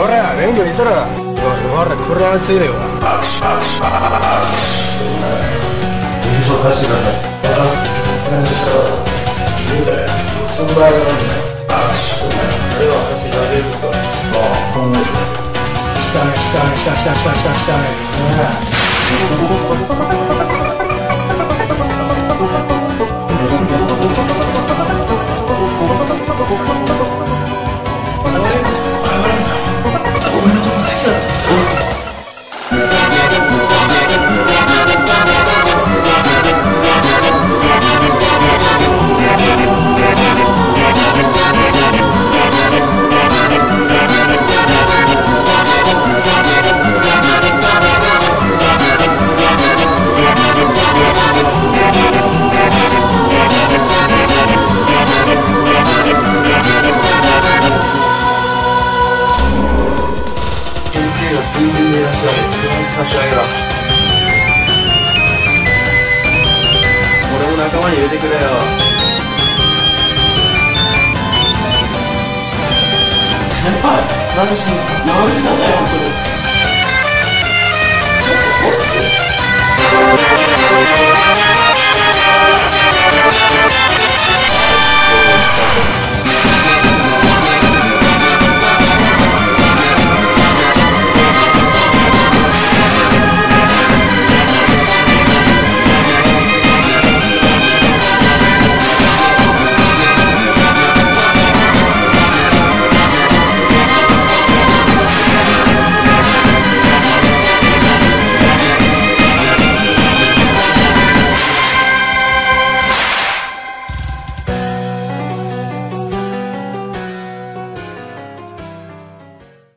Ora, vengo di sera. Guarda, corro al cielo. Ax, ax, ax. そう出してください。先生、言うたら、その場合はね、あ、しあれは貸していただけるんですかああ、今後。下ね、下ね、下、下、下、下、下ね。俺も仲間に入れてくれよ。先輩、何すんのやめてください、本当に。